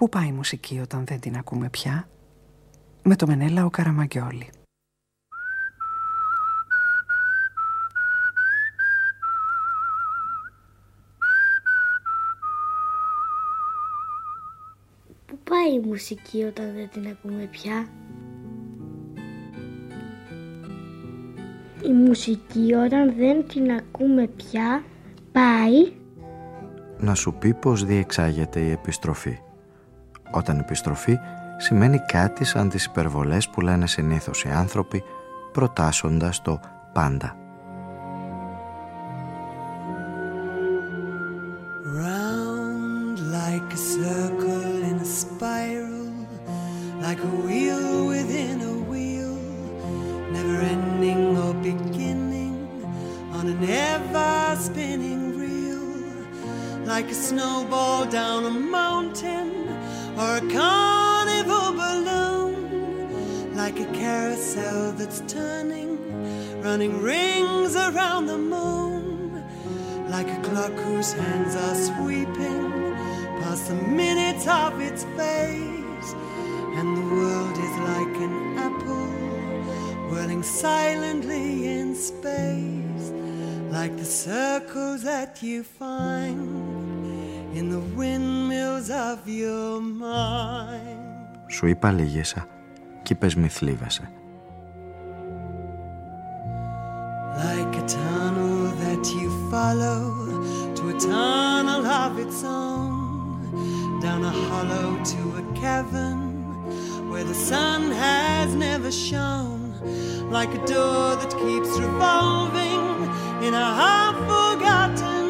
Πού πάει η μουσική όταν δεν την ακούμε πια; Με το Μενέλα ο Καραμαγκιόλη. Πού πάει η μουσική όταν δεν την ακούμε πια; Η μουσική όταν δεν την ακούμε πια πάει να σου πει πως διεξάγεται η επιστροφή. Όταν επιστροφή σημαίνει κάτι σαν τις υπερβολές που λένε συνήθως οι άνθρωποι προτάσσοντας το πάντα. mind. Σου είπα λίγησα κι είπες μη θλίβεσαι. Like a tunnel that you follow to a tunnel of its own Down a hollow to a cavern where the sun has never shone Like a door that keeps revolving in a half-forgotten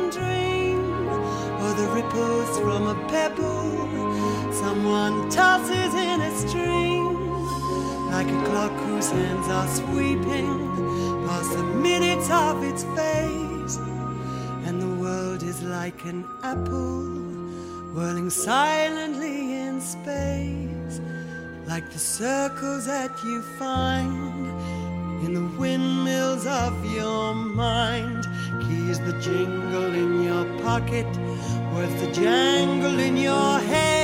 the ripples from a pebble someone tosses in stream like a clock whose hands are sweeping past the minutes of its face and the world is like an apple whirling silently in space like the circles that you find in the windmills of your mind keys the jingle in your pocket was the jangle in your head?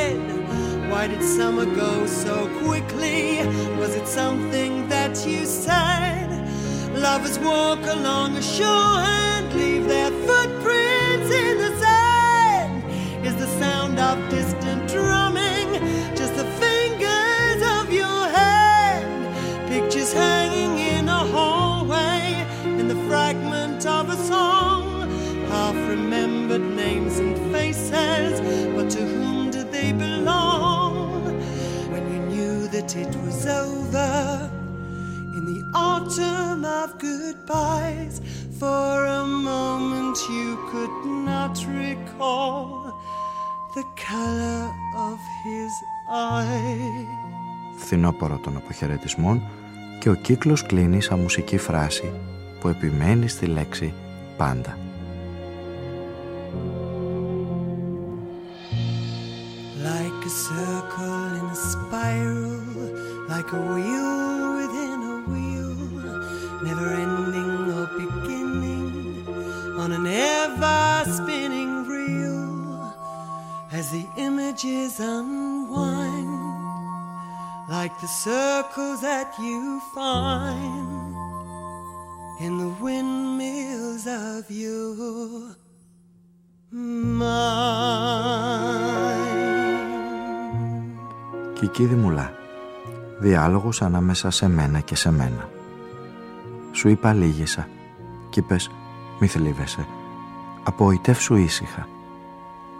Why did summer go so quickly? Was it something that you said? Lovers walk along a shore that it was over, in the autumn of goodbyes, for a moment you could not recall the color of his eyes. Φθινόπορο των αποχαιρετισμών και ο κύκλος κλείνει σαν μουσική φράση που επιμένει στη λέξη πάντα. a circle in a spiral, like a wheel within a wheel, never ending or beginning on an ever spinning reel as the images unwind like the circles that you find in the windmills of your mind. Kiki de Διάλογος ανάμεσα σε μένα και σε μένα. Σου είπα λίγησα Κι είπες μη θλίβεσαι. Απογοητεύσου ήσυχα.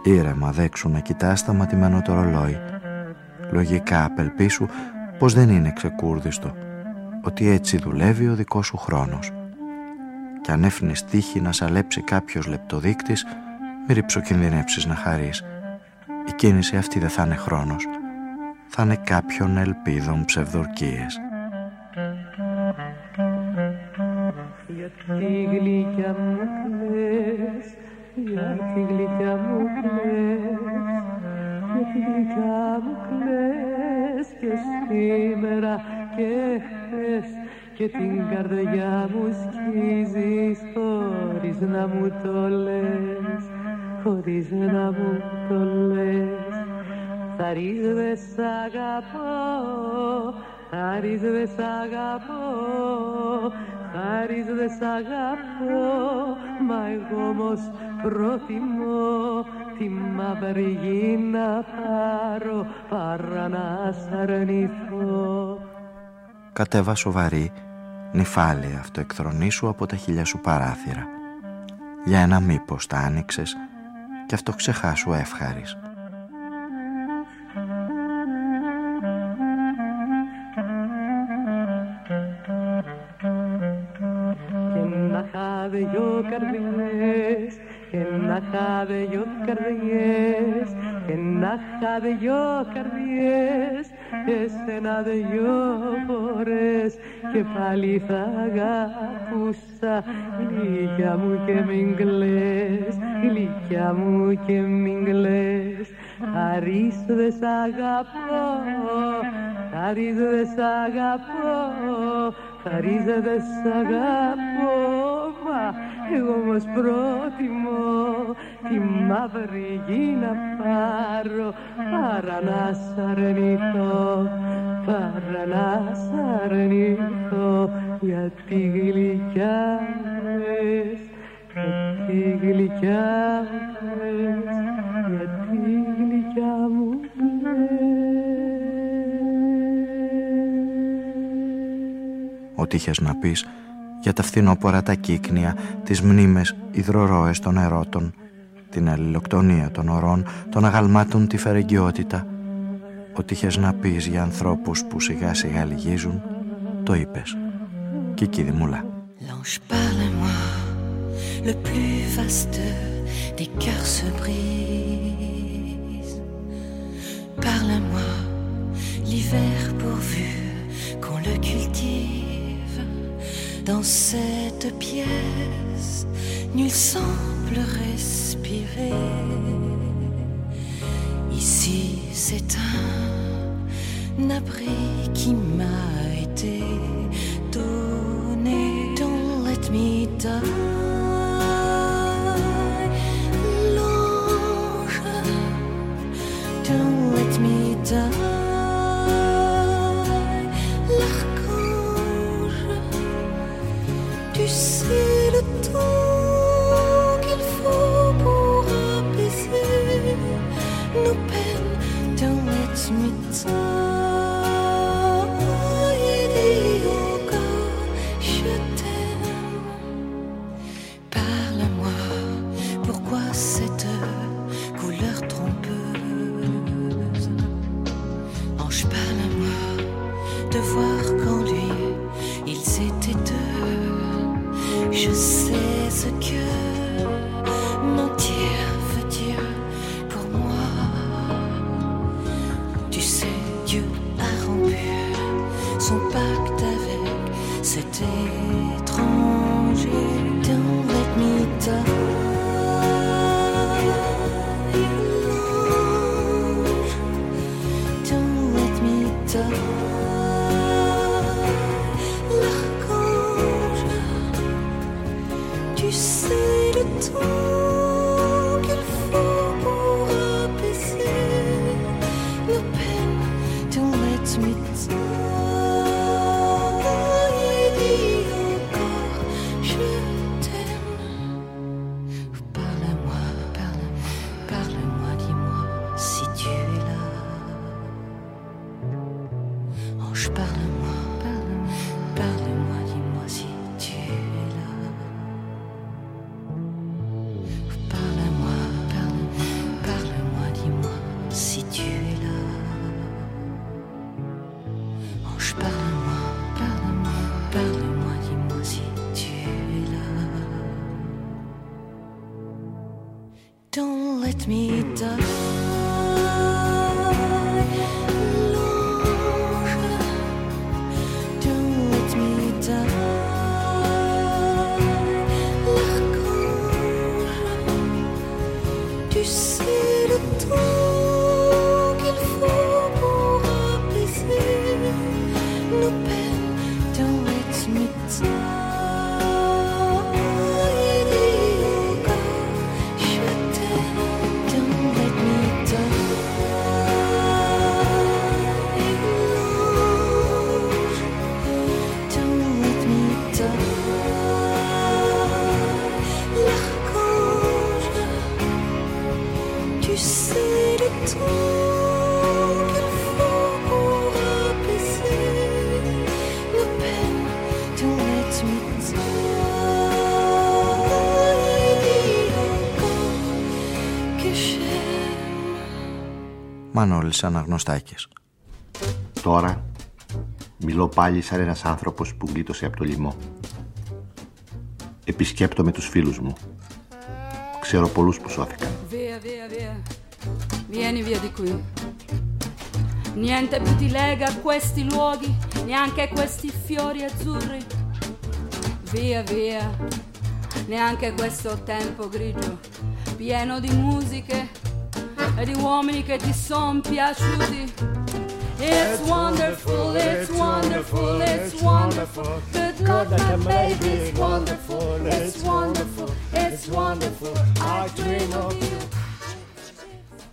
Ήρεμα δέξου να κοιτάς τα ματιμένο το ρολόι. Λογικά απελπίσου πως δεν είναι ξεκούρδιστο Ότι έτσι δουλεύει ο δικός σου χρόνος. Κι αν έφυνες τύχη να σαλέψει κάποιος λεπτοδείκτης Μη ριψοκινδυνεύσεις να χαρείς. Η κίνηση αυτή δεν θα είναι χρόνος θα είναι κάποιον ελπίδων ψευδορκίες. Γιατί γλυκιά μου κλαις, γιατί γλυκιά μου κλαις, γιατί γλυκιά μου κλαις και σήμερα και χθες και την καρδιά μου σκίζεις χωρίς να μου το λες, χωρίς να μου το λες. Θα δε σ' αγαπώ θα δε σ' αγαπώ θα δε σ' αγαπώ μα εγώ όμως προτιμώ τη μαύρη γη να πάρω παρά να σ' αρνηθώ Κατέβα σοβαρή, νυφάλια αυτοεκθρονήσου από τα χίλια σου παράθυρα. Για ένα μήπως τα άνοιξες και αυτό ξεχάσου εύχαρης. Δυο καρδιές και να είχα δυο καρδιές και να είχα δυο καρδιές εσένα δυο φορές και πάλι θα αγαπούσα γλυκιά μου και μην κλαις γλυκιά μου και μην κλαις Χαρίς δε σ' αγαπώ, χαρίς δε σ' αγαπώ, χαρίς δε σ' αγαπώ, μα εγώ όμως πρότιμω τη μαύρη γη να πάρω παρά να σ' αρνηθώ, παρά να σ' αρνηθώ γιατί γλυκιά λες, γιατί γλυκιά λες, γιατί Ό,τι είχες να πεις για τα φθινόπορα τα κύκνια, τις μνήμες υδρορώες των ερώτων, την αλληλοκτονία των ορών, των αγαλμάτων τη φερεγγιότητα. Ό,τι είχες να πεις για ανθρώπους που σιγά σιγά λυγίζουν, το είπες. Κική Δημούλα. L'ange parle-moi, le plus vaste des cœurs se brise. Parle-moi, l'hiver pourvu qu'on le cultive. Dans cette pièce, nul semble respirer. Ici, c'est un abri qui m'a été donné. Don't let parle-moi, parle-moi, parle-moi, dis-moi si tu es là. Don't let me. Die. Μανώλης Αναγνωστάκης. Τώρα μιλώ πάλι σαν ένας άνθρωπος που γλίτωσε από το λοιμό. Επισκέπτομαι τους φίλους μου. Ξέρω πολλούς που σώθηκαν. Via, via, via. Vieni via di qui. Niente più ti lega a questi luoghi, neanche questi fiori azzurri. Via, via. Neanche questo tempo grigio, pieno di musiche e di uomini che ti son piaciuti. It's wonderful, it's wonderful, it's wonderful. Good luck, my baby, it's wonderful, it's wonderful, it's wonderful. I dream of you.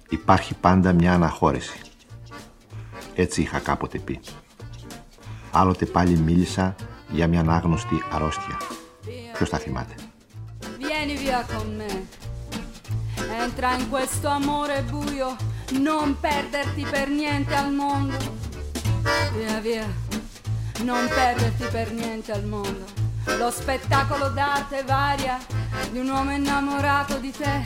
Υπάρχει πάντα μια αναχώρηση. Έτσι είχα κάποτε πει. Άλλοτε πάλι μίλησα για μια ανάγνωστη αρρώστια. Ποιος τα θυμάται. Vieni via con me. Entra in questo amore buio, non perderti per niente al mondo. Via, via, non perderti per niente al mondo. Lo spettacolo d'arte varia di un uomo innamorato di te.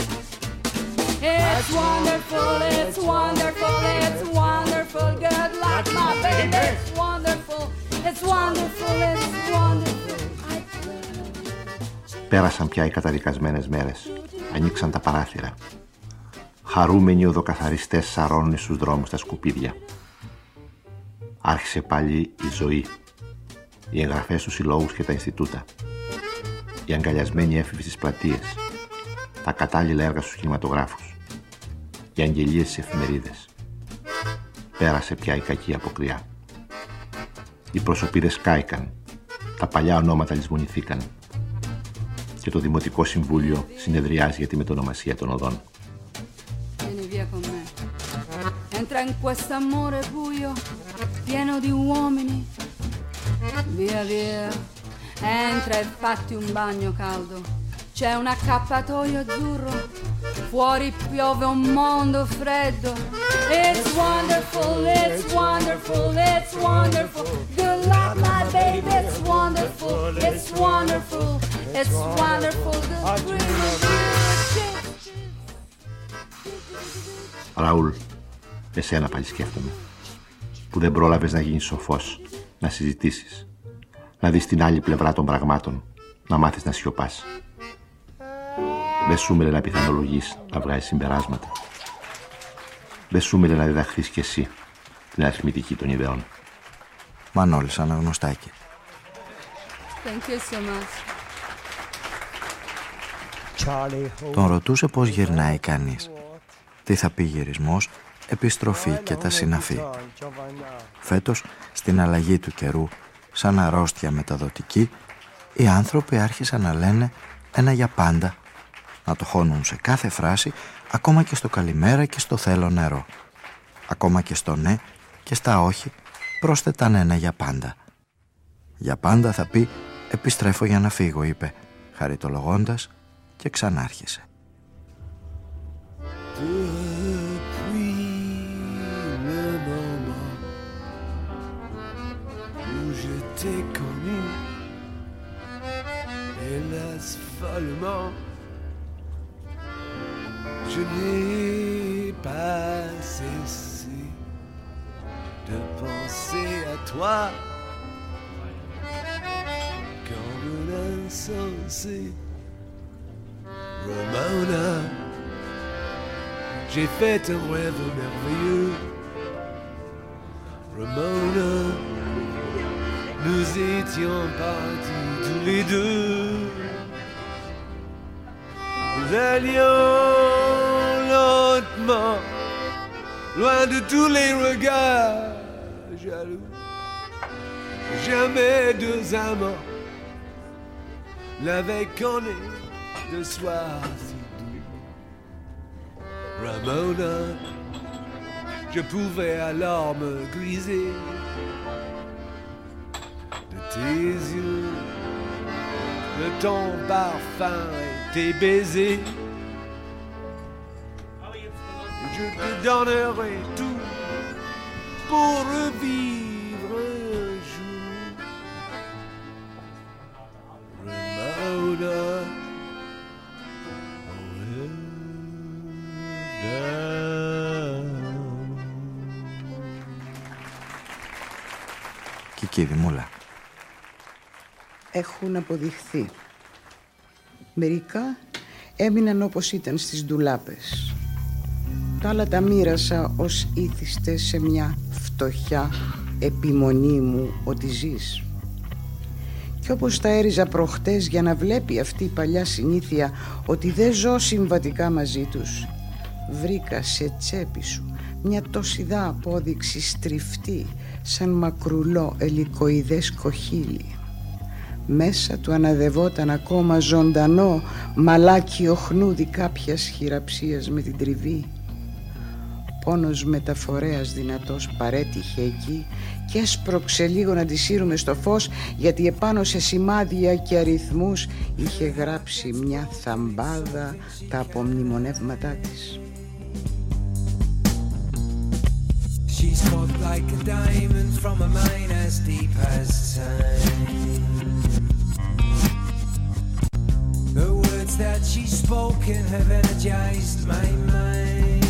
It's wonderful, it's wonderful, it's wonderful. Good luck, my baby. It's wonderful, it's wonderful, it's wonderful. I Πέρασαν πια οι καταδικασμένες μέρες. Ανοίξαν τα παράθυρα. Χαρούμενοι οδοκαθαριστές σαρώνουν στους δρόμους τα σκουπίδια. Άρχισε πάλι η ζωή. Οι εγγραφές στους συλλόγους και τα Ινστιτούτα. Οι αγκαλιασμένοι έφηβοι στις πλατείες. Τα κατάλληλα έργα στους κινηματογράφους. Οι αγγελίες στις εφημερίδες. Πέρασε πια η κακή αποκριά. Οι προσωπίδες κάηκαν. Τα παλιά ονόματα λησμονηθήκαν και το Δημοτικό Συμβούλιο συνεδριάζει για τη μετονομασία των οδών. Vieni via con me. Entra in questo amore buio, pieno di uomini. Via, via. Entra e fatti un bagno caldo. C'è un accappatoio azzurro. Fuori piove un mondo freddo. It's wonderful, it's wonderful, it's wonderful. Good luck, my baby, it's wonderful, it's wonderful, it's wonderful. Good dream of you. Ραούλ, εσένα πάλι σκέφτομαι. Που δεν πρόλαβες να γίνεις σοφός, να συζητήσεις, να δεις την άλλη πλευρά των πραγμάτων, να μάθεις να σιωπάς. Δεν σου μέλε να πιθανολογείς, να βγάζεις συμπεράσματα. Δεν σου μέλε να διδαχθείς κι εσύ την αριθμητική των ιδεών. Μανώλης Αναγνωστάκη. Thank you so much. Τον ρωτούσε πώς γυρνάει κανείς. Τι θα πει γυρισμός, επιστροφή και τα συναφή. Φέτος, στην αλλαγή του καιρού, σαν αρρώστια μεταδοτική, οι άνθρωποι άρχισαν να λένε ένα για πάντα, να το χώνουν σε κάθε φράση, ακόμα και στο καλημέρα και στο θέλω νερό. Ακόμα και στο ναι και στα όχι, πρόσθεταν ένα για πάντα. Για πάντα θα πει «Επιστρέφω για να φύγω», είπε, χαριτολογώντας και ξανάρχισε. Depuis le moment où je t'ai connu, hélas follement, je n'ai pas cessé de penser à toi comme un insensé. Ramona. J'ai fait un rêve merveilleux. Ramona, nous étions partis tous les deux. Nous allions lentement, loin de tous les regards jaloux. Jamais deux amants n'avaient connu de soir si doux. Ramona, je pouvais alors me griser de tes yeux, de ton parfum et tes baisers. je te donnerai tout pour revivre Κική Δημούλα. Έχουν αποδειχθεί. Μερικά έμειναν όπως ήταν στις ντουλάπες. Τα άλλα τα μοίρασα ως ήθιστες σε μια φτωχιά επιμονή μου ότι ζεις. Και όπως τα έριζα προχτές για να βλέπει αυτή η παλιά συνήθεια ότι δεν ζω συμβατικά μαζί τους, βρήκα σε τσέπη σου μια τόσιδά απόδειξη στριφτή σαν μακρουλό ελικοειδές κοχύλι. Μέσα του αναδευόταν ακόμα ζωντανό μαλάκι οχνούδι κάποιας χειραψίας με την τριβή. Πόνος μεταφορέας δυνατός παρέτυχε εκεί και έσπρωξε λίγο να τη σύρουμε στο φως γιατί επάνω σε σημάδια και αριθμούς είχε γράψει μια θαμπάδα τα απομνημονεύματά της. She's hot like a diamond from a mine as deep as time. The words that she's spoken have energized my mind.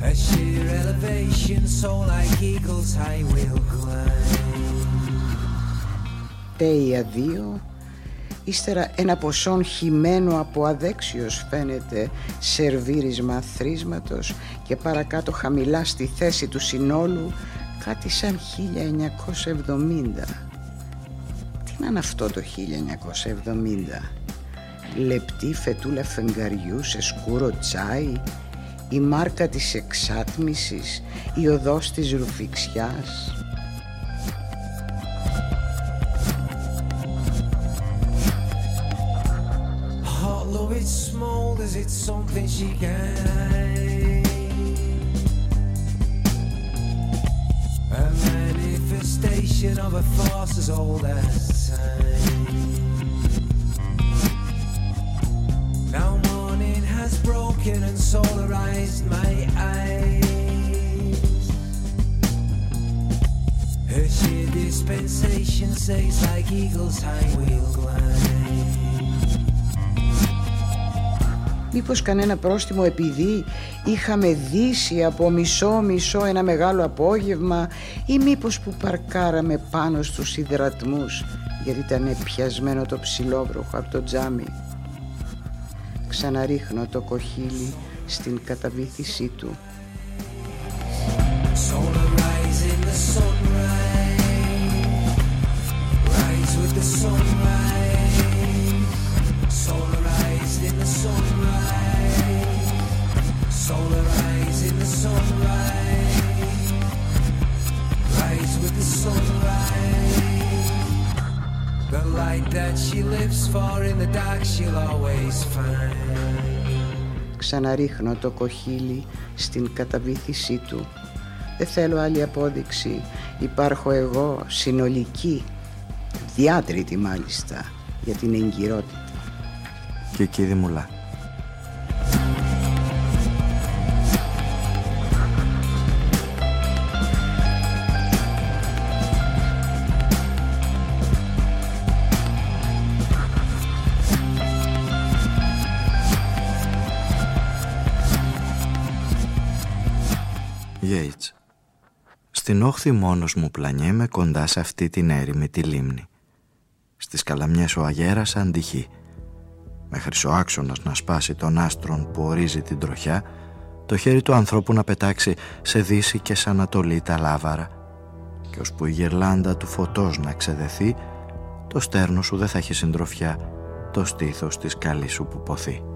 Her sheer elevation, so like eagles, I will climb. Day of Ύστερα ένα ποσόν χυμένο από αδέξιος φαίνεται σερβίρισμα θρίσματος και παρακάτω χαμηλά στη θέση του συνόλου κάτι σαν 1970. Τι να είναι αυτό το 1970. Λεπτή φετούλα φεγγαριού σε σκούρο τσάι, η μάρκα της εξάτμισης, η οδός της ρουφιξιάς, it's something she can. A manifestation of a force as old as time. Now morning has broken and solarized my eyes. Her sheer dispensation says like eagles high wheel glide. Μήπως κανένα πρόστιμο επειδή είχαμε δύσει από μισό μισό ένα μεγάλο απόγευμα ή μήπως που παρκάραμε πάνω στους υδρατμούς γιατί ήταν πιασμένο το ψηλόβροχο από το τζάμι. Ξαναρίχνω το κοχύλι στην καταβήθησή του. Ξαναρίχνω το κοχύλι στην καταβήθησή του. Δεν θέλω άλλη απόδειξη. Υπάρχω εγώ συνολική, διάτρητη μάλιστα, για την εγκυρότητα. Και εκεί δημουλά. Στην όχθη μόνος μου πλανιέμαι κοντά σε αυτή την έρημη τη λίμνη. Στις καλαμιές ο αγέρας αντυχεί. Με χρυσοάξονας να σπάσει τον άστρον που ορίζει την τροχιά, το χέρι του ανθρώπου να πετάξει σε δύση και σε ανατολή τα λάβαρα και ώσπου η γερλάντα του φωτός να ξεδεθεί, το στέρνο σου δεν θα έχει συντροφιά το στήθος της καλής σου που ποθεί.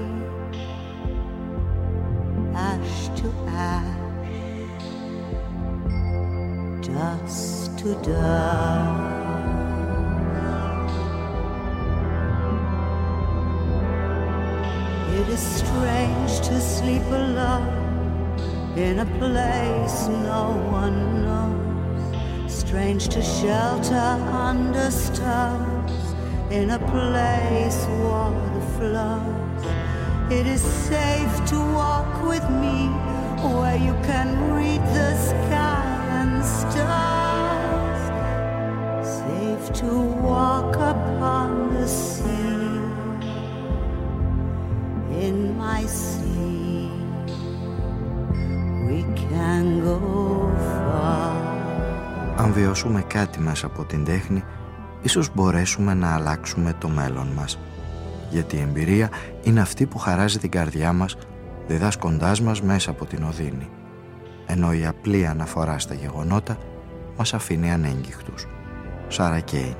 Ash to ash, dust to dust. It is strange to sleep alone in a place no one knows. Strange to shelter under stars in a place water flows. It is safe to walk with me where you can read the sky and stars. Safe to walk upon the sea in my sea. We can go far. Αν βιώσουμε κάτι μέσα από την τέχνη, ίσως μπορέσουμε να αλλάξουμε το μέλλον μας. Γιατί η εμπειρία είναι αυτή που χαράζει την καρδιά μας, διδάσκοντάς μας μέσα από την οδύνη. Ενώ η απλή αναφορά στα γεγονότα μας αφήνει ανέγκυχτους. Σάρα Κέιν.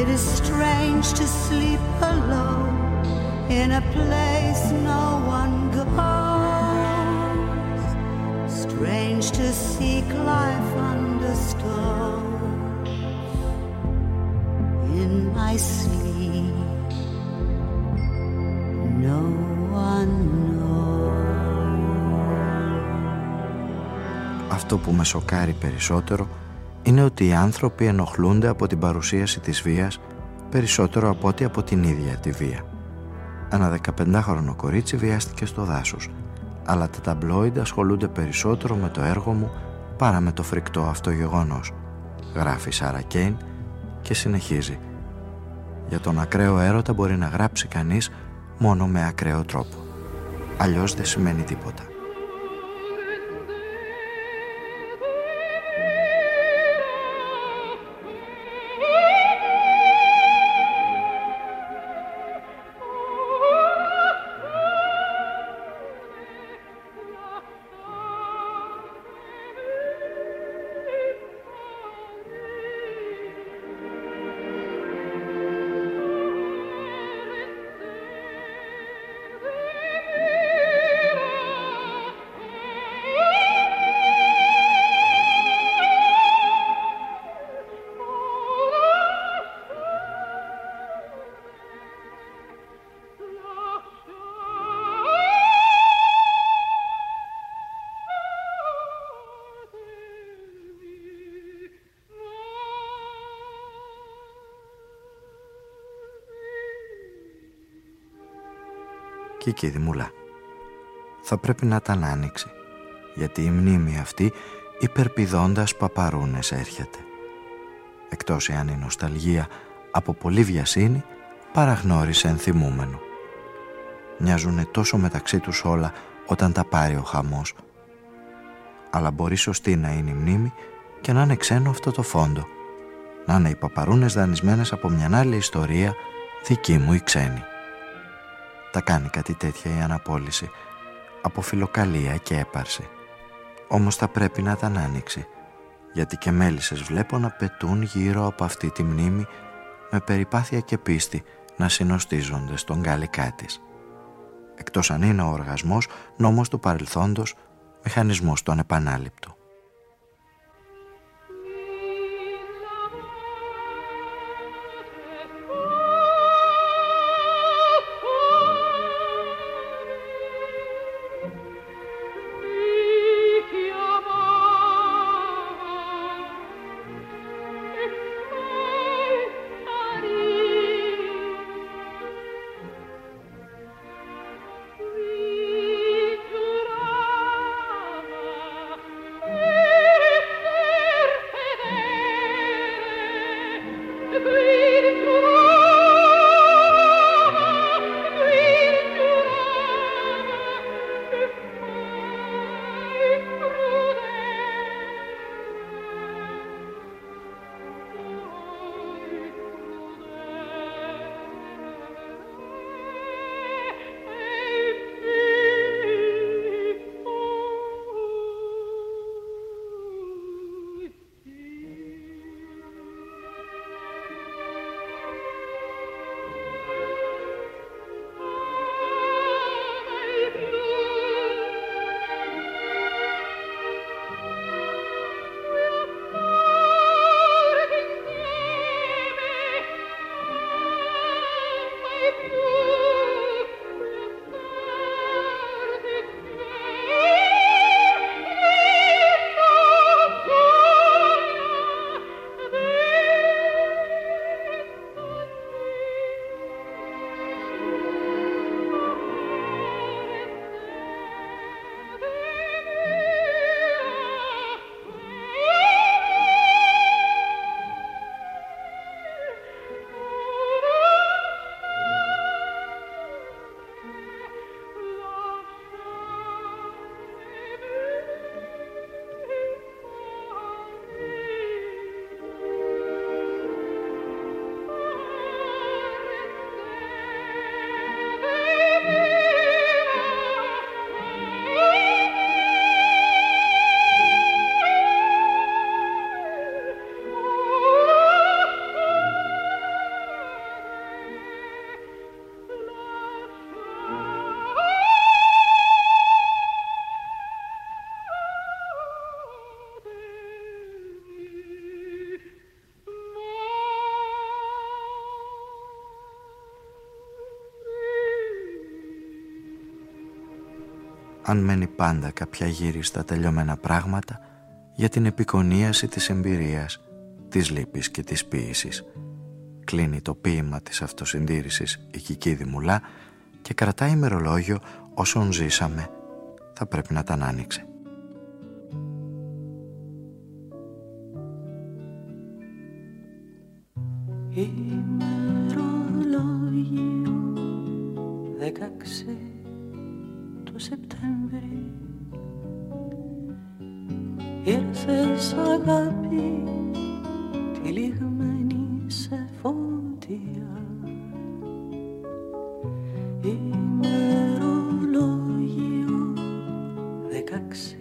It is strange to sleep alone in a place no one goes. Strange to seek life under stone in my sleep. No one Αυτό που με σοκάρει περισσότερο είναι ότι οι άνθρωποι ενοχλούνται από την παρουσίαση της βίας περισσότερο από ό,τι από την ίδια τη βία. Ένα 15χρονο κορίτσι βιάστηκε στο δάσος, αλλά τα ταμπλόιντ ασχολούνται περισσότερο με το έργο μου παρά με το φρικτό αυτό γεγονός. Γράφει η Σάρα Κέιν και συνεχίζει. Για τον ακραίο έρωτα μπορεί να γράψει κανείς μόνο με ακραίο τρόπο. Αλλιώς δεν σημαίνει τίποτα. Κίκη Δημούλα. Θα πρέπει να ήταν άνοιξη, γιατί η μνήμη αυτή υπερπηδώντας παπαρούνες έρχεται. Εκτός εάν η νοσταλγία από πολύ βιασύνη παραγνώρισε ενθυμούμενο. Μοιάζουνε τόσο μεταξύ τους όλα όταν τα πάρει ο χαμός. Αλλά μπορεί σωστή να είναι η μνήμη και να είναι ξένο αυτό το φόντο. Να είναι οι παπαρούνες δανεισμένες από μια άλλη ιστορία δική μου ή ξένη τα κάνει κάτι τέτοια η αναπόλυση από φιλοκαλία και έπαρση. Όμως θα πρέπει να ήταν άνοιξη γιατί και μέλισσες βλέπω να πετούν γύρω από αυτή τη μνήμη με περιπάθεια και πίστη να συνοστίζονται στον γαλλικά της. Εκτός αν είναι ο οργασμός νόμος του παρελθόντος, μηχανισμός των επανάληπτου. Αν μένει πάντα κάποια γύρι στα τελειωμένα πράγματα για την επικονίαση της εμπειρίας, της λύπης και της ποίησης. Κλείνει το ποίημα της αυτοσυντήρησης η Κικίδη Μουλά και κρατάει ημερολόγιο όσον ζήσαμε θα πρέπει να τα άνοιξε. Ήρθες αγάπη τυλιγμένη σε φωτιά. Ημερολόγιο δεκαξέ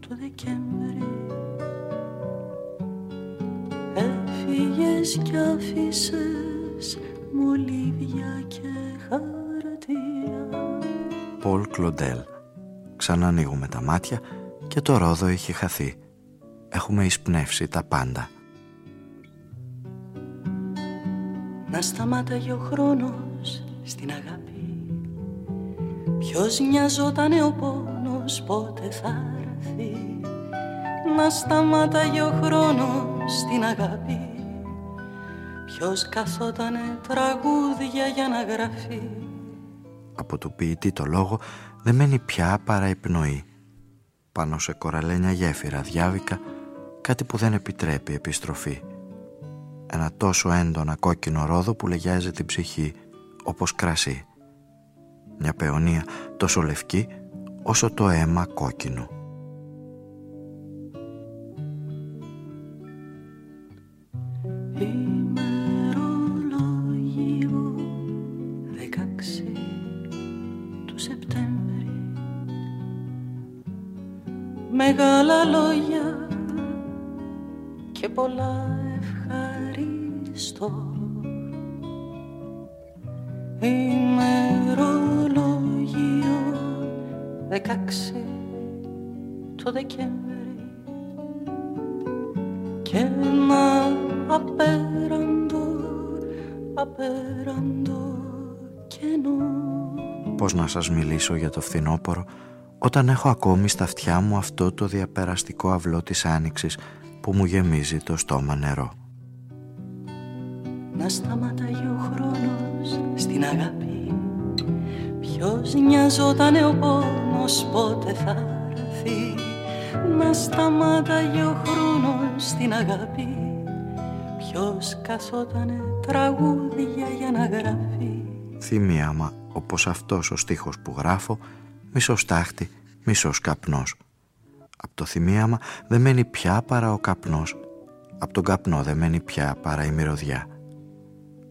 του Δεκέμβρη. Έφυγες κι άφησες μολύβια και χαρτιά. Πολ Κλοντέλ. Ξανά ανοίγουμε τα μάτια και το ρόδο έχει χαθεί. Έχουμε εισπνεύσει τα πάντα. Να σταμάταγε ο χρόνος στην αγάπη. Ποιος νοιαζότανε ο πόνος πότε θα έρθει. Να σταμάταγε ο χρόνος στην αγάπη. Ποιος καθότανε τραγούδια για να γραφεί. Από του ποιητή το λόγο δεν μένει πια παρά η πνοή πάνω σε κοραλένια γέφυρα διάβηκα κάτι που δεν επιτρέπει επιστροφή. Ένα τόσο έντονα κόκκινο ρόδο που λεγιάζει την ψυχή όπως κρασί. Μια παιονία τόσο λευκή όσο το αίμα κόκκινο. Μεγάλα λόγια και πολλά ευχαριστώ. Ημερολόγιο δεκάξι το Δεκέμβρη και ένα απέραντο απέραντο κενό. Πώς να σας μιλήσω για το φθινόπωρο; Όταν έχω ακόμη στα αυτιά μου αυτό το διαπεραστικό αυλό της άνοιξης που μου γεμίζει το στόμα νερό. Να σταματάει ο χρόνος στην αγάπη. Ποιος νοιαζότανε ο πόνος πότε θα έρθει. Να σταματάει ο χρόνος στην αγάπη. Ποιος καθότανε τραγούδια για να γράφει. Θυμίαμα όπως αυτός ο στίχος που γράφω μισός στάχτη, μισός καπνός. Απ' το θυμίαμα δεν μένει πια παρά ο καπνός. Απ' τον καπνό δεν μένει πια παρά η μυρωδιά.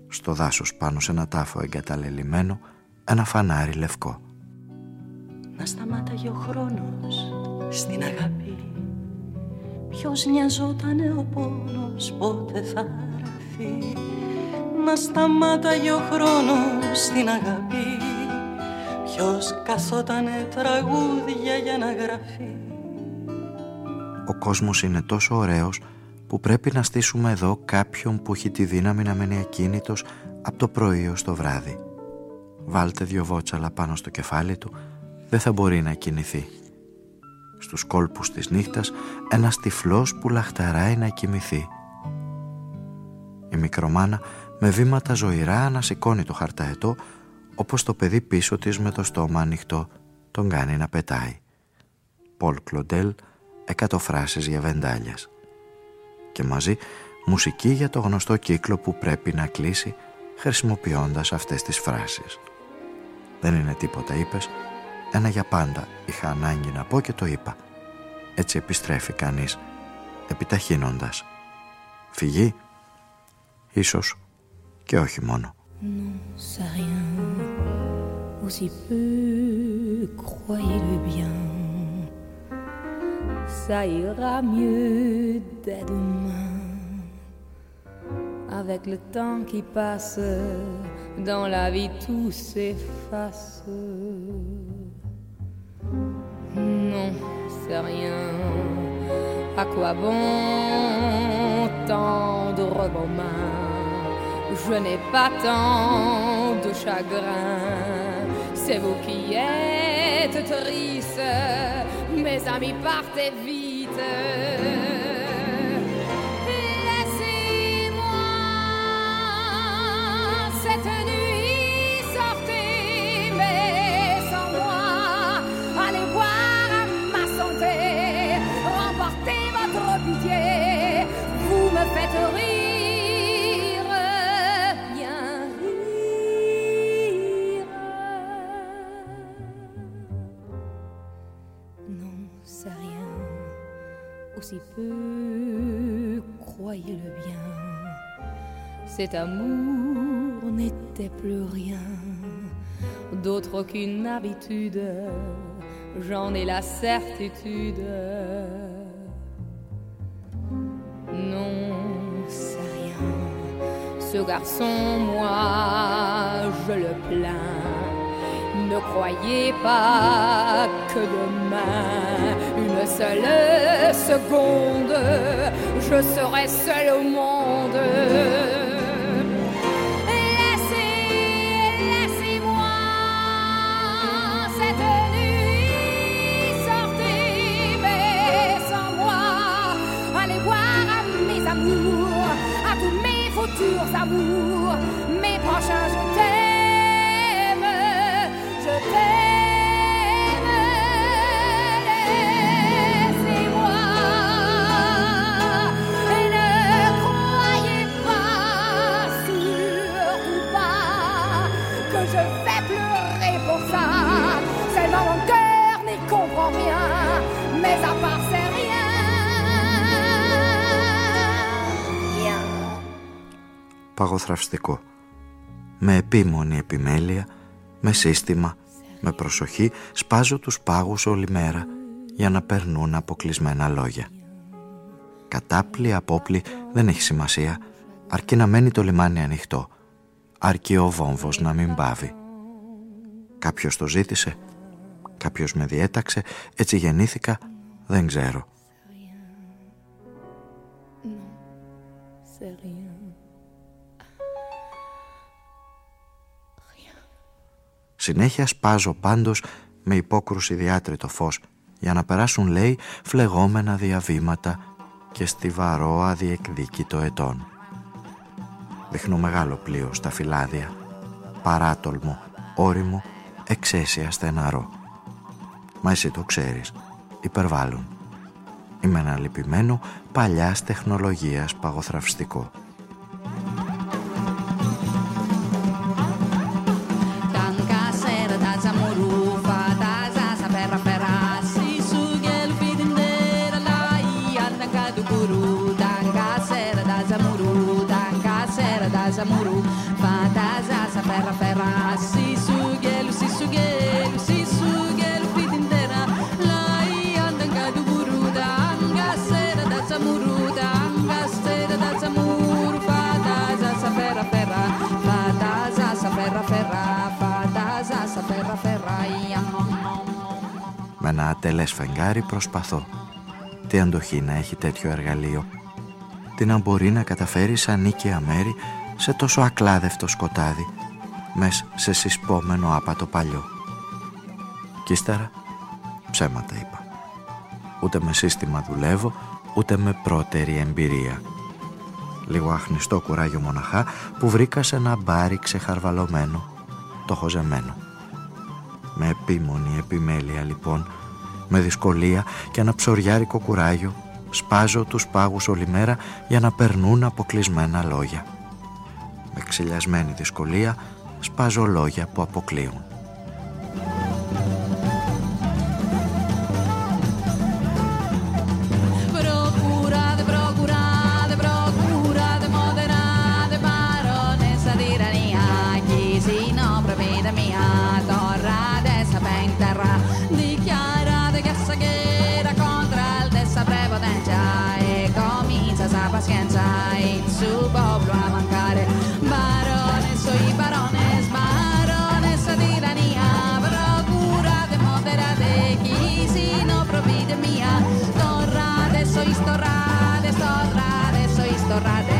Στο δάσος πάνω σε ένα τάφο εγκαταλελειμμένο ένα φανάρι λευκό. Να σταμάταγε ο χρόνος στην αγάπη Ποιος νοιαζότανε ο πόνος πότε θα έρθει Να σταμάταγε ο χρόνος στην αγάπη Ποιος καθότανε τραγούδια για να γραφεί Ο κόσμος είναι τόσο ωραίος που πρέπει να στήσουμε εδώ κάποιον που έχει τη δύναμη να μένει ακίνητος από το πρωί ως το βράδυ. Βάλτε δυο βότσαλα πάνω στο κεφάλι του, δεν θα μπορεί να κινηθεί. Στους κόλπους της νύχτας ένας τυφλός που λαχταράει να κοιμηθεί. Η μικρομάνα με βήματα ζωηρά ανασηκώνει το χαρταετό όπως το παιδί πίσω της με το στόμα ανοιχτό τον κάνει να πετάει. Πολ Κλοντέλ, εκατό φράσεις για βεντάλιας. Και μαζί μουσική για το γνωστό κύκλο που πρέπει να κλείσει χρησιμοποιώντας αυτές τις φράσεις. Δεν είναι τίποτα είπες, ένα για πάντα είχα ανάγκη να πω και το είπα. Έτσι επιστρέφει κανείς, επιταχύνοντας. Φυγή, ίσως και όχι μόνο. Non, c'est rien. Aussi peu, croyez-le bien. Ça ira mieux dès demain. Avec le temps qui passe, dans la vie tout s'efface. Non, c'est rien. À quoi bon tant de romans je n'ai pas tant de chagrin. C'est vous qui êtes triste, mes amis partez vite. Laissez-moi cette nuit sortez, mais sans moi, allez voir ma santé, remportez votre pitié, vous me faites rire, aussi peu, croyez-le bien. Cet amour n'était plus rien d'autre qu'une habitude, j'en ai la certitude. Non, c'est rien, ce garçon, moi, je le plains. Ne croyez pas que demain, seule seconde, je serai seul au monde. Παγοθραυστικό. Με επίμονη επιμέλεια, με σύστημα, με προσοχή, σπάζω τους πάγους όλη μέρα για να περνούν αποκλεισμένα λόγια. Κατάπλη, απόπλη, δεν έχει σημασία, αρκεί να μένει το λιμάνι ανοιχτό, αρκεί ο βόμβος να μην πάβει. Κάποιος το ζήτησε, κάποιος με διέταξε, έτσι γεννήθηκα, δεν ξέρω. Συνέχεια σπάζω πάντως με υπόκρουση διάτριτο φως για να περάσουν λέει φλεγόμενα διαβήματα και στιβαρό αδιεκδίκητο ετών. Δείχνω μεγάλο πλοίο στα φυλάδια, παράτολμο, όριμο, εξαίσια στεναρό. Μα εσύ το ξέρεις, υπερβάλλουν. Είμαι ένα λυπημένο παλιάς τεχνολογίας παγοθραυστικό. Sera da zamuru fataza sa perra perra si sugel si sugel si sugel fidindera lai andanga du guru tanga sera da zamuru tanga sera da zamuru fataza sa perra perra fataza sa perra perra fataza sa perra perra ia Με ένα ατελές φεγγάρι προσπαθώ. Τι αντοχή να έχει τέτοιο εργαλείο. Τι να μπορεί να καταφέρει σαν νίκαια μέρη σε τόσο ακλάδευτο σκοτάδι, μες σε συσπόμενο άπατο παλιό. Κι ύστερα ψέματα είπα. Ούτε με σύστημα δουλεύω, ούτε με πρώτερη εμπειρία. Λίγο αχνηστό κουράγιο μοναχά που βρήκα σε ένα μπάρι ξεχαρβαλωμένο, το χωζεμένο. Με επίμονη επιμέλεια λοιπόν, με δυσκολία και ένα ψωριάρικο κουράγιο, σπάζω τους πάγους όλη μέρα για να περνούν αποκλεισμένα λόγια. Με ξυλιασμένη δυσκολία σπάζω λόγια που αποκλείουν. cotorrada.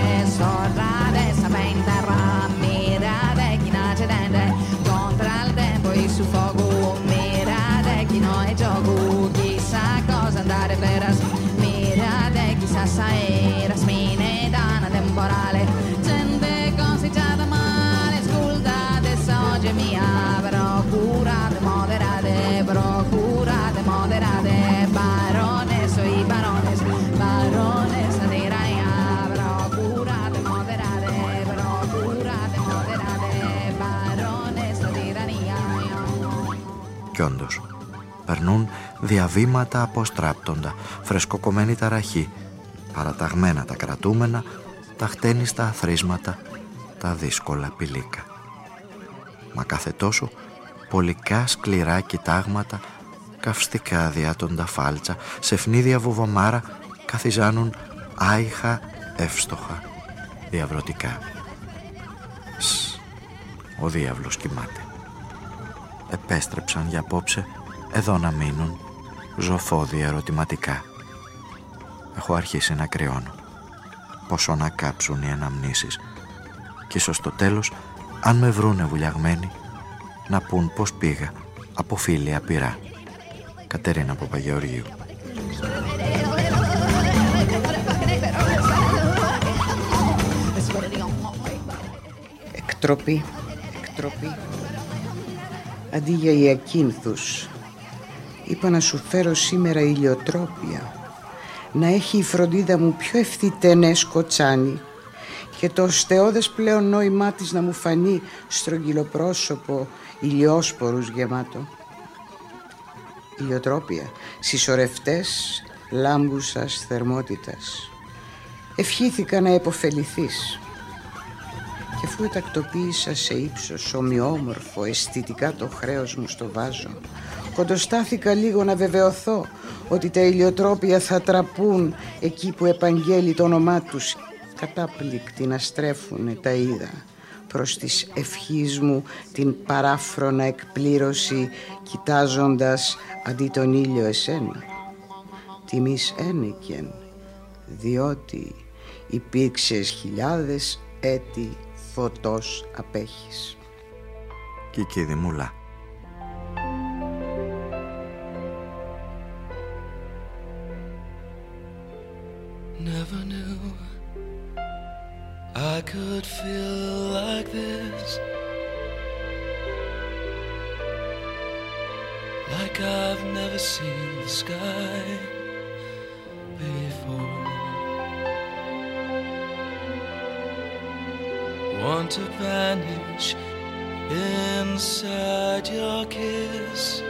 Περνούν διαβήματα αποστράπτοντα, φρεσκοκομμένη ταραχή, παραταγμένα τα κρατούμενα, τα χτένιστα αθρίσματα, τα δύσκολα πηλίκα. Μα κάθε τόσο πολικά σκληρά κοιτάγματα, καυστικά διάτοντα φάλτσα, σε φνίδια βουβομάρα καθιζάνουν άϊχα εύστοχα, διαβρωτικά. Σ, ο διάβλος κοιμάται. Επέστρεψαν για απόψε εδώ να μείνουν ζωφόδια ερωτηματικά. Έχω αρχίσει να κρυώνω. Πόσο να κάψουν οι αναμνήσεις και ίσως στο τέλος, αν με βρούνε βουλιαγμένοι, να πούν πως πήγα από φίλη απειρά. Κατερίνα Παπαγεωργίου. Εκτροπή, εκτροπή. Αντί για ιακίνθους, είπα να σου φέρω σήμερα ηλιοτρόπια. Να έχει η φροντίδα μου πιο ευθυτενές κοτσάνι και το στεώδες πλέον νόημά της να μου φανεί στρογγυλοπρόσωπο ηλιόσπορους γεμάτο. Ηλιοτρόπια, συσσωρευτές λάμπουσας θερμότητας. Ευχήθηκα να επωφεληθείς και αφού τακτοποίησα σε ύψος ομοιόμορφο αισθητικά το χρέος μου στο βάζο κοντοστάθηκα λίγο να βεβαιωθώ ότι τα ηλιοτρόπια θα τραπούν εκεί που επαγγέλει το όνομά τους κατάπληκτη να στρέφουνε τα είδα προς της ευχής μου την παράφρονα εκπλήρωση κοιτάζοντας αντί τον ήλιο εσένα τιμής ένικεν διότι υπήρξες χιλιάδες έτη φωτός απέχεις. Κική Δημούλα. I could feel like this. Like I've never seen the sky before. Want to vanish inside your kiss.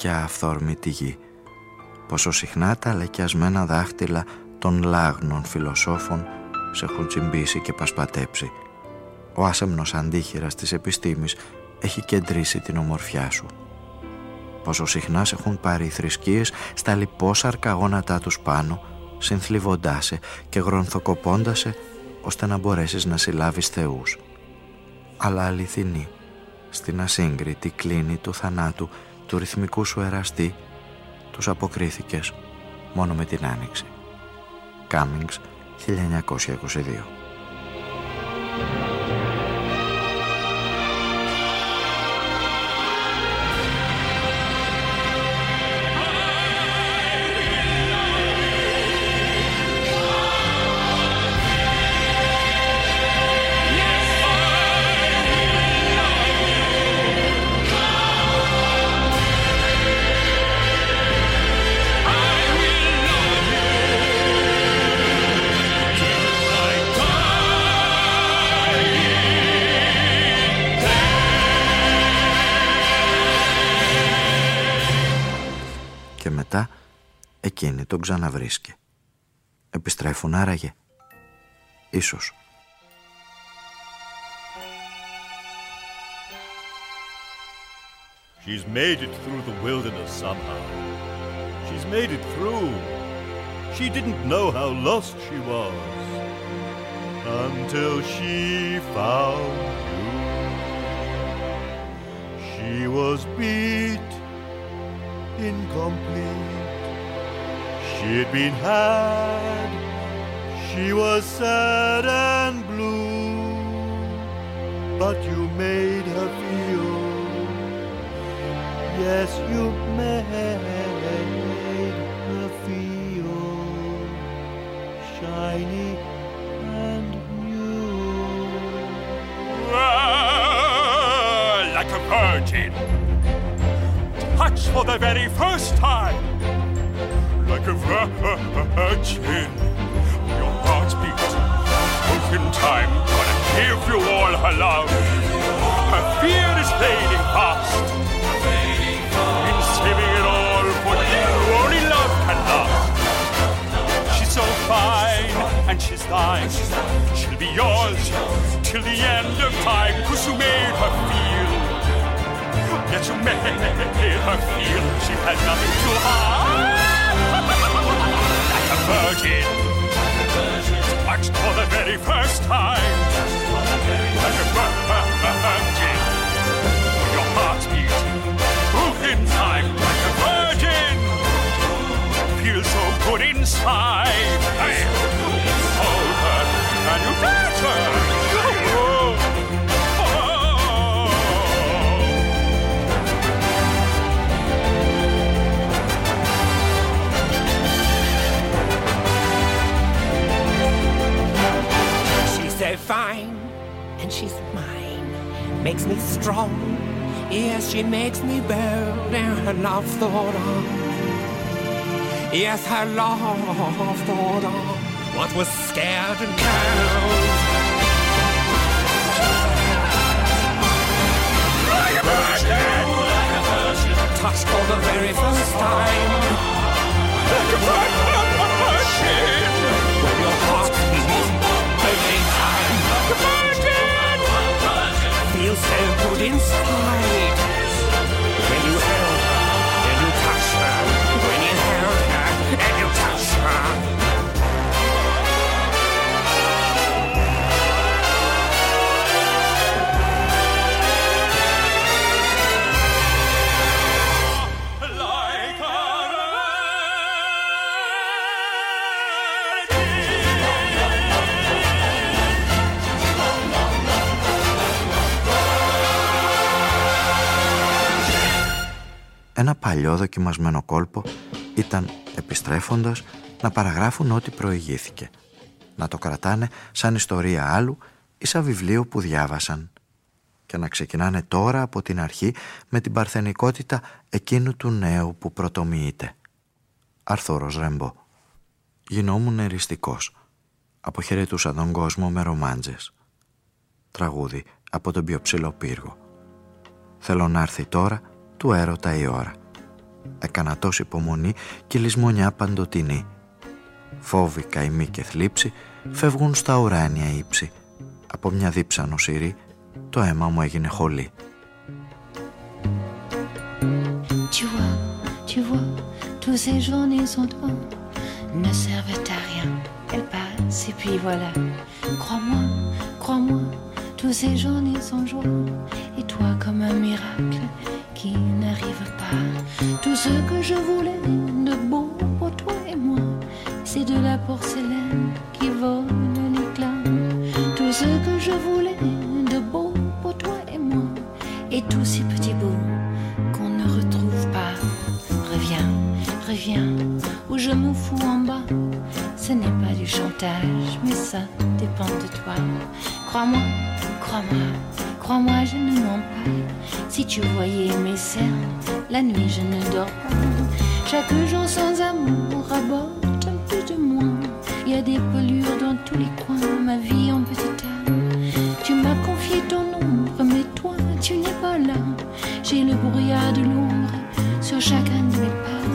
Γλυκιά αυθόρμητη γη. Πόσο συχνά τα λεκιασμένα δάχτυλα των λάγνων φιλοσόφων σε έχουν τσιμπήσει και πασπατέψει. Ο άσεμνος αντίχειρας της επιστήμης έχει κεντρήσει την ομορφιά σου. Πόσο συχνά σε έχουν πάρει οι θρησκείες στα λιπόσαρκα γόνατά τους πάνω, συνθλιβοντάσαι και γρονθοκοπώντασε ώστε να μπορέσεις να συλλάβεις θεούς. Αλλά αληθινή, στην ασύγκριτη κλίνη του θανάτου του ρυθμικού σου εραστή, τους αποκρίθηκες μόνο με την άνοιξη. Κάμινγκς 1922 τον ξαναβρίσκει. Επιστρέφουν άραγε. Ίσως. She's made it through the wilderness somehow. She's made it through. She didn't know how lost she was until she found you. She was beat, incomplete. She'd been had, she was sad and blue, but you made her feel, yes, you made her feel shiny and new. Ah, like a virgin, touched for the very first time like a virgin. Your heart's beat, both in time, gonna give you all her love. Her fear is fading fast. In saving it all for you, only love can last. She's so fine, and she's thine. She'll be yours till the end of time, cause you made her feel. Yes, you made her feel she had nothing to hide virgin, touched for the very first time, like a virgin, your heart's beating, in time, like a virgin, feels so good inside. Makes me strong, yes, she makes me bold, and her love thought of. Yes, her love thought of what was scared and cold. Like touched for the very first time. Like a virgin, when your heart beats Feel so good inside Ένα παλιό δοκιμασμένο κόλπο ήταν, επιστρέφοντας, να παραγράφουν ό,τι προηγήθηκε. Να το κρατάνε σαν ιστορία άλλου ή σαν βιβλίο που διάβασαν. Και να ξεκινάνε τώρα από την αρχή με την παρθενικότητα εκείνου του νέου που πρωτομοιείται. Αρθούρος Ρεμπό. Γινόμουν εριστικός. Αποχαιρετούσα τον κόσμο με ρομάντζες. Τραγούδι από τον πιο ψηλό πύργο. Θέλω να έρθει τώρα του έρωτα η ώρα. Έκανα τόση υπομονή και λησμονιά παντοτινή. Φόβοι, καημή και θλίψη φεύγουν στα ουράνια ύψη. Από μια δίψα νοσηρή το αίμα μου έγινε χολή. Tu vois, tu vois, tous ces journées sans toi ne servent à rien. Elles passent et puis voilà. Crois-moi, crois-moi, tous ces journées sans joie. Et toi comme un miracle qui n'arrive pas. Tout ce que je voulais de beau pour toi et moi, c'est de la porcelaine qui vole l'éclat. Tout ce que je voulais de beau pour toi et moi, et tous ces petits bouts qu'on ne retrouve pas. Reviens, reviens, où je me fous en bas. Ce n'est pas du chantage, mais ça dépend de toi. Crois-moi, crois-moi, crois-moi, je ne mens pas. Si tu voyais mes cernes, la nuit je ne dors pas. Chaque jour sans amour rabote un peu de moi. Il y a des pelures dans tous les coins, ma vie en petit tas. Tu m'as confié ton ombre, mais toi tu n'es pas là. J'ai le brouillard de l'ombre sur chacun de mes pas.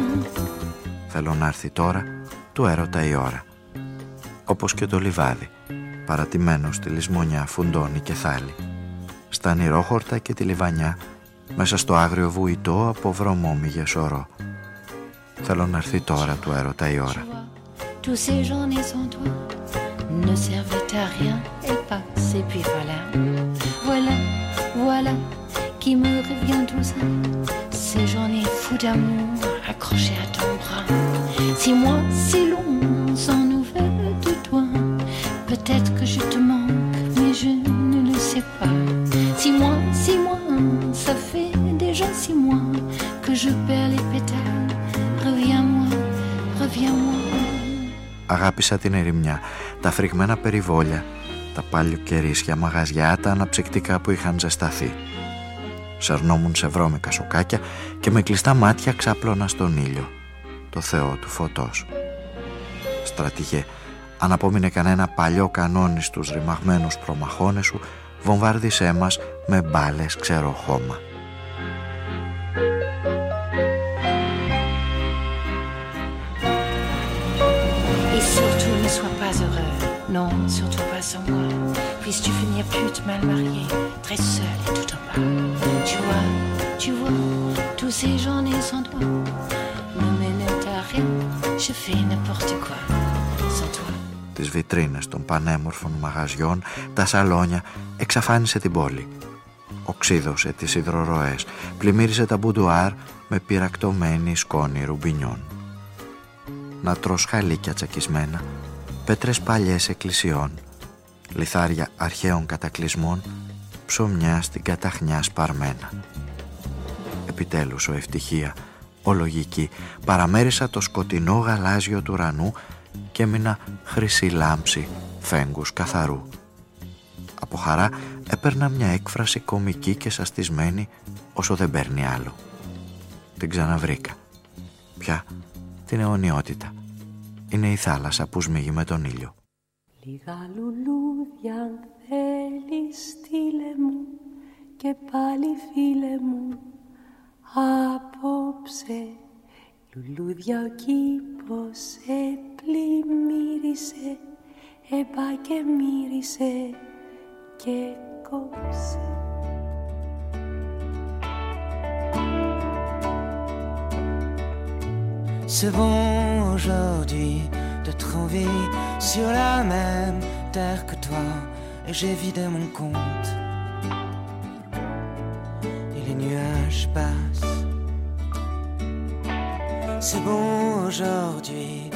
Θέλω να έρθει τώρα του έρωτα η ώρα. Όπως και το λιβάδι, παρατημένο στη λησμονιά φουντώνει και θάλει. Στα νηρόχορτα και τη λιβανιά, μέσα στο άγριο βουητό από βρωμόμυγε σωρό. Θέλω να έρθει τώρα του έρωτα η ώρα. Tous ces journées sans toi ne servaient à rien et passent et puis voilà. Voilà, voilà qui me revient tout ça. Ces journées fous d'amour accrochées à ton bras. Six mois si longs sans nouvelles de toi. Peut-être que je te manque, mais je ne le sais pas. Ça fait déjà six mois que je perds les pétales. Reviens-moi, reviens-moi. Αγάπησα την ερημιά, τα φρυγμένα περιβόλια, τα πάλιο κερίσια, μαγαζιά, τα αναψυκτικά που είχαν ζεσταθεί. Σαρνόμουν σε βρώμικα σοκάκια και με κλειστά μάτια ξάπλωνα στον ήλιο, το Θεό του φωτός. Στρατηγέ, αν απόμεινε κανένα παλιό κανόνι στους ρημαγμένους προμαχώνες σου, βομβάρδισέ μας με μπάλες ξερό χώμα. Et surtout ne sois pas heureux. Non, surtout pas sans moi. Puisses-tu finir plus te mal marié, très seul et tout en bas. Tu vois, tu vois, tous ces journées sans toi ne mènent à rien. Je fais n'importe quoi sans toi. Τις βιτρίνες των πανέμορφων μαγαζιών, τα σαλόνια, εξαφάνισε την πόλη. Οξύδωσε τις υδροροές, πλημμύρισε τα μπουντουάρ με πυρακτωμένη σκόνη ρουμπινιών. Να τρως χαλίκια τσακισμένα, πέτρες παλιές εκκλησιών, λιθάρια αρχαίων κατακλυσμών, ψωμιά στην καταχνιά σπαρμένα. Επιτέλους ο ευτυχία, ο λογική, παραμέρισα το σκοτεινό γαλάζιο του ουρανού και έμεινα χρυσή λάμψη φέγγους καθαρού. Από χαρά έπαιρνα μια έκφραση κομική και σαστισμένη όσο δεν παίρνει άλλο. Την ξαναβρήκα. Πια την αιωνιότητα. Είναι η θάλασσα που σμίγει με τον ήλιο. Λίγα λουλούδια αν θέλεις στείλε μου και πάλι φίλε μου απόψε λουλούδια ο κήπος επλημμύρισε έπα και μύρισε και κόψε C'est bon aujourd'hui de trouver sur la même terre que toi et j'ai vidé mon compte. Et les nuages passent. C'est bon aujourd'hui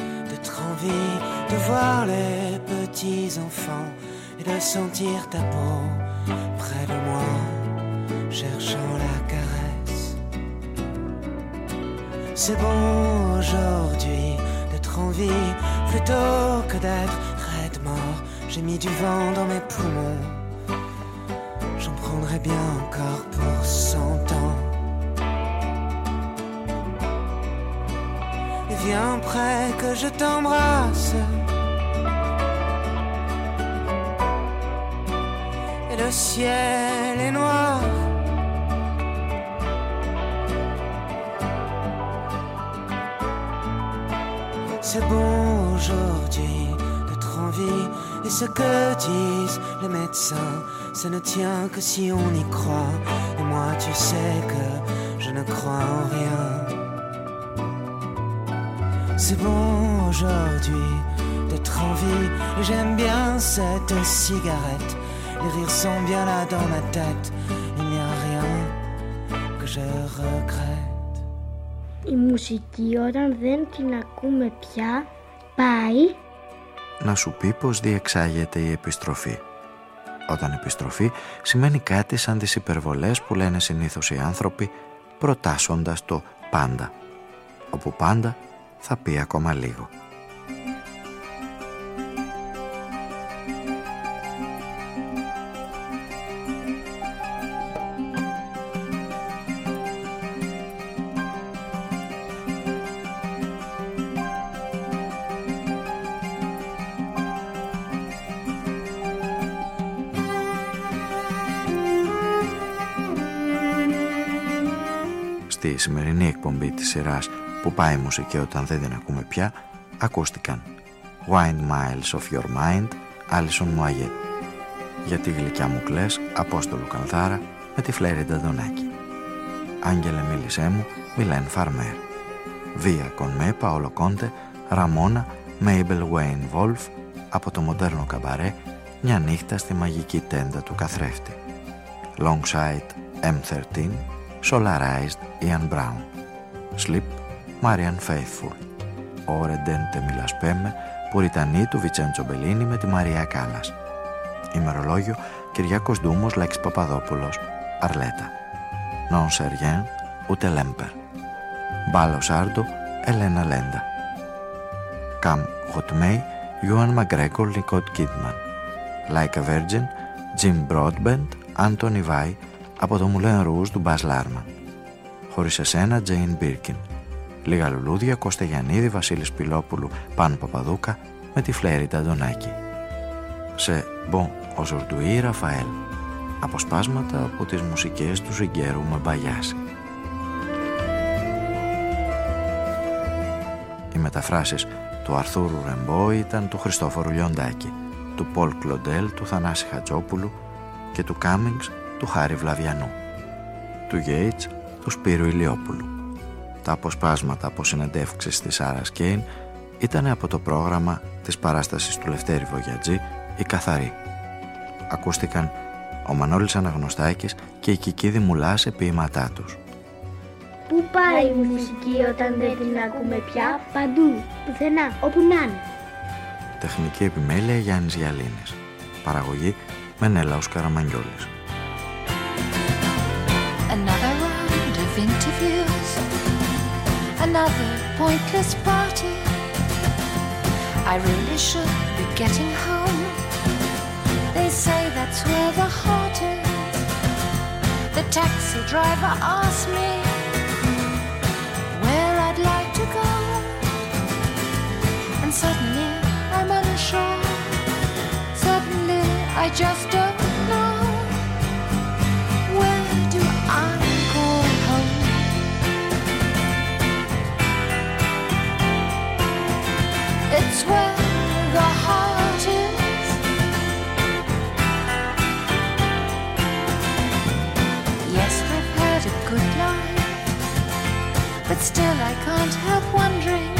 de voir les petits enfants et de sentir ta peau près de moi, cherchant la caresse. C'est bon aujourd'hui d'être en vie plutôt que d'être raide mort. J'ai mis du vent dans mes poumons. J'en prendrai bien encore pour cent viens près que je t'embrasse. Et le ciel est noir. C'est bon aujourd'hui d'être en vie. Et ce que disent les médecins, ça ne tient que si on y croit. Et moi, tu sais que je ne crois en rien. C'est bon aujourd'hui d'être en vie. Et j'aime bien cette cigarette. Les rires sont bien là dans ma tête. Il n'y a rien que je regrette. Η μουσική όταν δεν την ακούμε πια πάει Να σου πει πως διεξάγεται η επιστροφή. Όταν επιστροφή σημαίνει κάτι σαν τις υπερβολές που λένε συνήθως οι άνθρωποι προτάσσοντας το πάντα. Όπου πάντα θα πει ακόμα λίγο. Στη σημερινή εκπομπή της σειράς που πάει η μουσική όταν δεν την ακούμε πια ακούστηκαν Wind Miles of Your Mind, Alison Moyet για τη γλυκιά μου κλαις, Απόστολου Κανθάρα με τη Φλέρη Νταντονάκη Άγγελε μίλησέ μου, Μιλέν Φαρμέρ Βία Κονμέ, Παόλο Κόντε, Ραμόνα, Μέιμπελ Βέιν Βόλφ από το μοντέρνο καμπαρέ μια νύχτα στη μαγική τέντα του καθρέφτη Longside M13 Solarized Ian Brown Sleep Marian Faithful. Ore Dente Μιλασπέμε Πουριτανή του Βιτσέντσο Μπελίνη με τη Μαρία Κάλλας. Ημερολόγιο Κυριάκος Ντούμος Λέξ Παπαδόπουλος. Αρλέτα. Non Serien ούτε Λέμπερ. Μπάλος Σάρντο Ελένα Λέντα. Καμ Χοτμέι Ιωάν Μαγκρέκολ Νικότ Κίτμαν. Like a Virgin Jim Broadbent Άντωνι Βάι από το Moulin Rouge του Μπας Λάρμαν. Χωρίς εσένα, Τζέιν Μπίρκιν. Λίγα λουλούδια, Κώστα Γιαννίδη, Βασίλης Πιλόπουλου, Πάνου Παπαδούκα, με τη Φλέρη Ταντονάκη. Σε Bon Aujourd'hui Ραφαέλ. Αποσπάσματα από τις μουσικές του Ζιγκέρου με μπαγιάσει. Οι μεταφράσεις του Αρθούρου Ρεμπό ήταν του Χριστόφορου Λιοντάκη, του Πολ Κλοντέλ, του Θανάση Χατζόπουλου και του Κάμινγκς του Χάρη Βλαβιανού, του Γέιτς, του Σπύρου Ηλιόπουλου. Τα αποσπάσματα από συνεντεύξεις της Άρας Κέιν ήταν από το πρόγραμμα της παράστασης του Λευτέρη Βογιατζή «Η Καθαρή». Ακούστηκαν ο Μανώλης Αναγνωστάκης και η Κικίδη Μουλάς σε ποίηματά τους. Πού πάει η μουσική όταν δεν την ακούμε πια; Παντού, πουθενά, όπου να είναι Τεχνική επιμέλεια Γιάννης Γιαλίνης. Παραγωγή Μενέλαος Καραμανιόλης. Another round of interviews, another pointless party. I really should be getting home. They say that's where the heart is. The taxi driver asked me where I'd like to go. And suddenly I'm unsure. Suddenly I just don't still I can't help wondering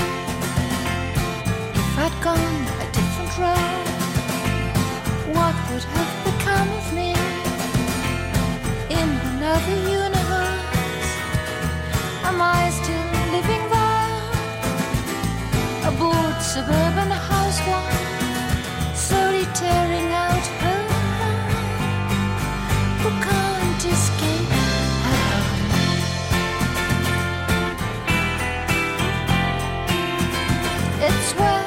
if I'd gone a different road, suburban housewife, slowly tearing out her hair, who can't escape. It's where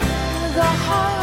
the heart